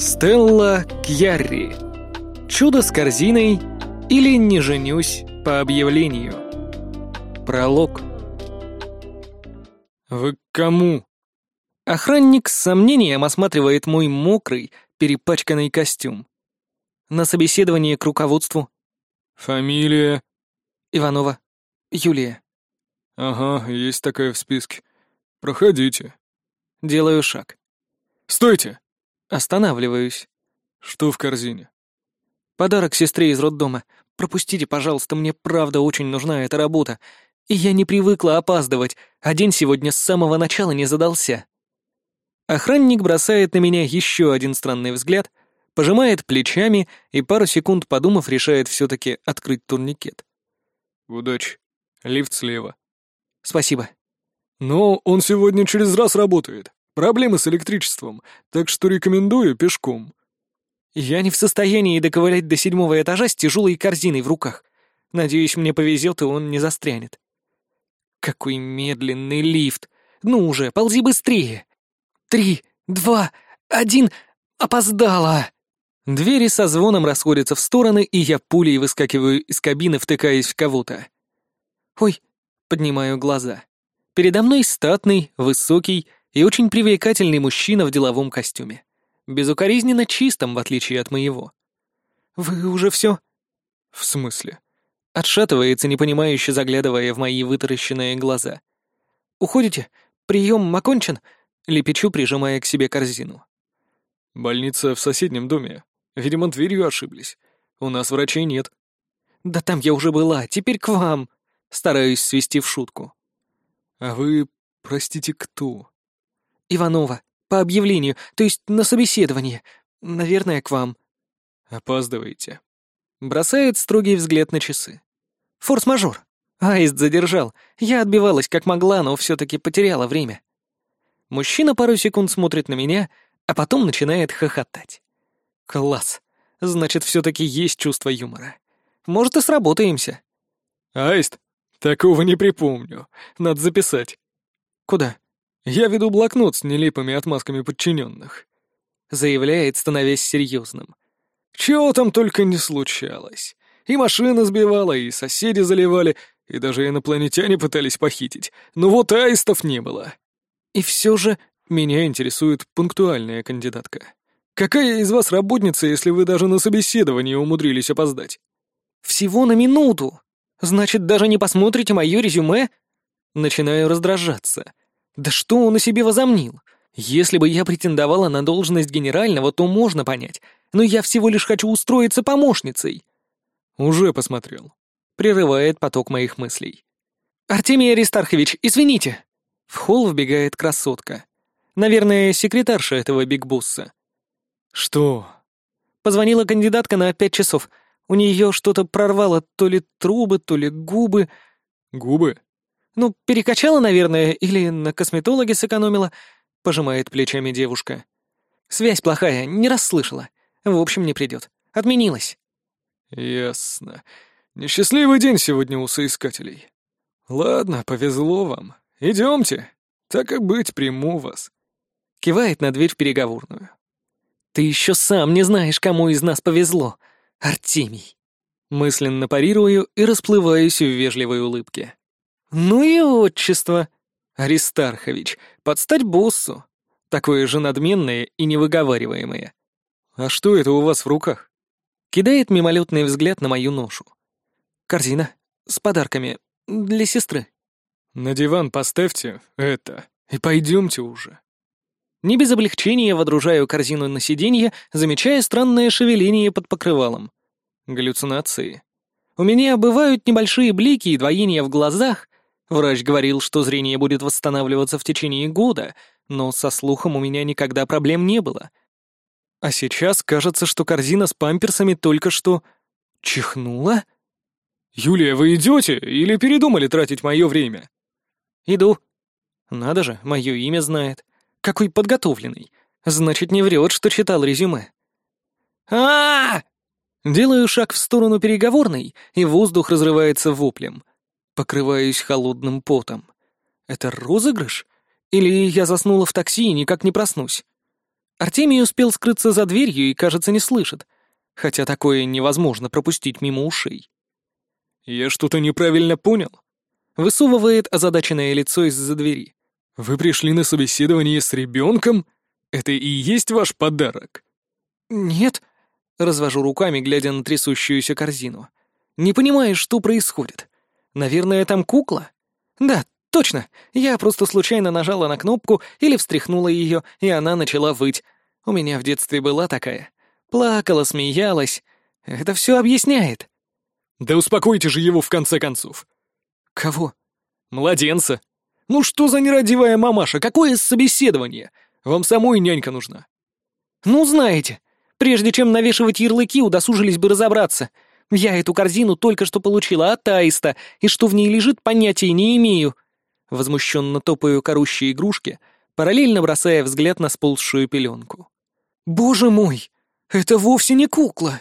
Стелла Кьярри. Чудо с корзиной или не женюсь по объявлению. Пролог. «Вы к кому?» Охранник с сомнением осматривает мой мокрый, перепачканный костюм. На собеседование к руководству. «Фамилия?» Иванова. Юлия. «Ага, есть такая в списке. Проходите». Делаю шаг. «Стойте!» Останавливаюсь. «Что в корзине?» Подарок сестре из роддома. Пропустите, пожалуйста, мне правда очень нужна эта работа. И я не привыкла опаздывать, а день сегодня с самого начала не задался. Охранник бросает на меня еще один странный взгляд, пожимает плечами и пару секунд подумав, решает все-таки открыть турникет. «Удачи. Лифт слева». Спасибо. «Но он сегодня через раз работает. Проблемы с электричеством, так что рекомендую пешком». Я не в состоянии доковылять до седьмого этажа с тяжелой корзиной в руках. Надеюсь, мне повезет, и он не застрянет. Какой медленный лифт! Ну уже, ползи быстрее! Три, два, один... Опоздала! Двери со звоном расходятся в стороны, и я пулей выскакиваю из кабины, втыкаясь в кого-то. Ой, поднимаю глаза. Передо мной статный, высокий и очень привлекательный мужчина в деловом костюме безукоризненно чистым, в отличие от моего. «Вы уже все?» «В смысле?» Отшатывается, непонимающе заглядывая в мои вытаращенные глаза. «Уходите? Прием окончен?» Лепечу, прижимая к себе корзину. «Больница в соседнем доме. Видимо, дверью ошиблись. У нас врачей нет». «Да там я уже была, теперь к вам!» Стараюсь свести в шутку. «А вы, простите, кто?» «Иванова. По объявлению, то есть на собеседование. Наверное, к вам». «Опаздываете». Бросает строгий взгляд на часы. «Форс-мажор. Аист задержал. Я отбивалась как могла, но все-таки потеряла время». Мужчина пару секунд смотрит на меня, а потом начинает хохотать. «Класс. Значит, все-таки есть чувство юмора. Может, и сработаемся». «Аист? Такого не припомню. Надо записать». «Куда?» Я веду блокнот с нелепыми отмазками подчиненных», — заявляет, становясь серьезным. «Чего там только не случалось. И машина сбивала, и соседи заливали, и даже инопланетяне пытались похитить. Но вот аистов не было. И все же меня интересует пунктуальная кандидатка. Какая из вас работница, если вы даже на собеседование умудрились опоздать?» «Всего на минуту. Значит, даже не посмотрите мое резюме?» Начинаю раздражаться. Да что он о себе возомнил? Если бы я претендовала на должность генерального, то можно понять, но я всего лишь хочу устроиться помощницей. Уже посмотрел. Прерывает поток моих мыслей. Артемий Аристархович, извините. В холл вбегает красотка. Наверное, секретарша этого бигбусса. Что? Позвонила кандидатка на пять часов. У нее что-то прорвало то ли трубы, то ли губы. Губы? «Ну, перекачала, наверное, или на косметологе сэкономила», — пожимает плечами девушка. «Связь плохая, не расслышала. В общем, не придет. Отменилась». «Ясно. Несчастливый день сегодня у соискателей. Ладно, повезло вам. Идемте. Так и быть, приму вас». Кивает на дверь в переговорную. «Ты еще сам не знаешь, кому из нас повезло, Артемий». Мысленно парирую и расплываюсь в вежливой улыбке. «Ну и отчество. Аристархович, подстать боссу. Такое же надменное и невыговариваемое. А что это у вас в руках?» Кидает мимолетный взгляд на мою ношу. Корзина с подарками для сестры. «На диван поставьте это и пойдемте уже». Не без облегчения водружаю корзину на сиденье, замечая странное шевеление под покрывалом. Галлюцинации. У меня бывают небольшие блики и двоения в глазах, Врач говорил, что зрение будет восстанавливаться в течение года, но со слухом у меня никогда проблем не было. А сейчас кажется, что корзина с памперсами только что... чихнула? «Юлия, вы идете или передумали тратить мое время?» «Иду». «Надо же, мое имя знает. Какой подготовленный. Значит, не врет, что читал резюме». а, Делаю шаг в сторону переговорной, и воздух разрывается воплем. Покрываюсь холодным потом. Это розыгрыш? Или я заснула в такси и никак не проснусь? Артемий успел скрыться за дверью и, кажется, не слышит. Хотя такое невозможно пропустить мимо ушей. «Я что-то неправильно понял?» Высовывает озадаченное лицо из-за двери. «Вы пришли на собеседование с ребенком? Это и есть ваш подарок?» «Нет», — развожу руками, глядя на трясущуюся корзину. «Не понимаю, что происходит. Наверное, там кукла? Да, точно. Я просто случайно нажала на кнопку или встряхнула ее, и она начала выть. У меня в детстве была такая. Плакала, смеялась. Это все объясняет». «Да успокойте же его в конце концов». «Кого?» «Младенца. Ну что за нерадивая мамаша? Какое собеседование? Вам самой нянька нужна». «Ну, знаете, прежде чем навешивать ярлыки, удосужились бы разобраться. Я эту корзину только что получила от Аиста, и что в ней лежит, понятия не имею». Возмущенно топаю корущие игрушки, параллельно бросая взгляд на сползшую пеленку. «Боже мой, это вовсе не кукла!»